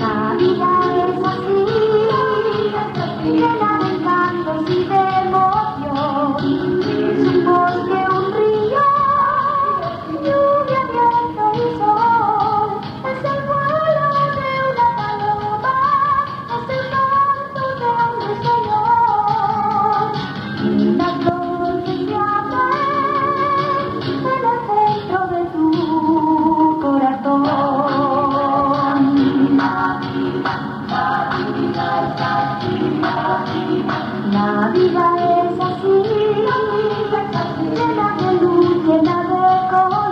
Navidad es así, Navidad es así, es así la que luce la de color.